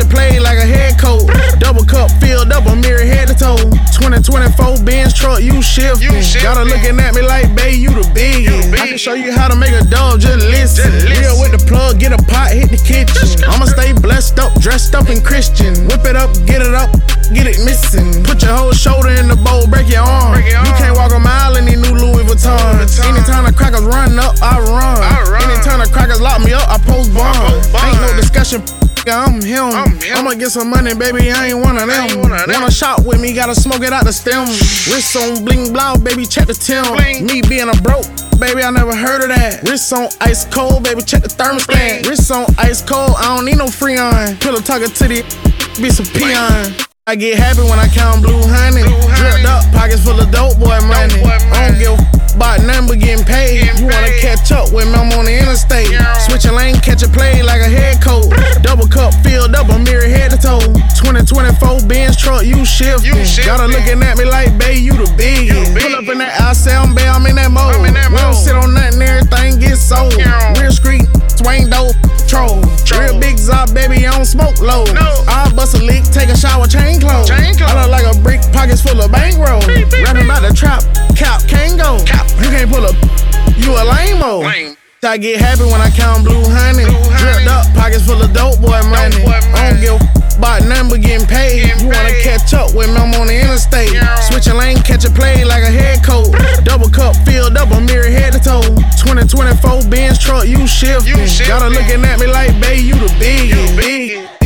catch a play like a head coach. Double cup filled up, a mirror head to toe. 2024 Benz truck, you shifting. Gotta looking at me like, babe, you the big. I can show you how to make a dub, just listen. Real with the plug, get a pot, hit the kitchen. I'ma stay blessed up, dressed up in Christian. Whip it up, get it up, get it missing. Put your whole shoulder in the bowl, break your arm. You can't walk a mile in these new Louis Vuittons. Anytime the crackers run up, I run. Anytime the crackers lock me up, I post bond. Ain't no discussion. I'm him. I'ma get some money, baby. I ain't one of them. Wanna shop with me, gotta smoke it out the stem. Wrist on bling blow, baby. Check the tim. Me being a broke, baby, I never heard of that. Wrist on ice cold, baby. Check the thermostat. Wrist on ice cold, I don't need no freon. Pillow talking to the be some peon. I get happy when I count blue honey. Dripped up, pockets full of dope boy money. I don't give a about nothing but getting paid. You wanna catch up with me? I'm on the interstate. Switching lane, catch a play like a head 2024 Benz truck, you shifting. Gotta looking at me like, babe, you the big. Pull up in that I I'm babe, I'm in that mode. We don't sit on nothing, everything gets sold. Real street, swing dope, troll. Real big zop, baby, I don't smoke low. I bust a leak, take a shower, chain clothes. I look like a brick, pockets full of bankroll. Rapping about the trap, cap, can't go. You can't pull up, you a lame-o. I get happy when I count blue honey. Dripped up, pockets full of dope boy money. I don't give Switching lane, catch a play like a head coach. Double cup filled up, mirror head to toe. 2024 Benz truck, you shifting. Gotta looking at me like, babe, you the big. Whip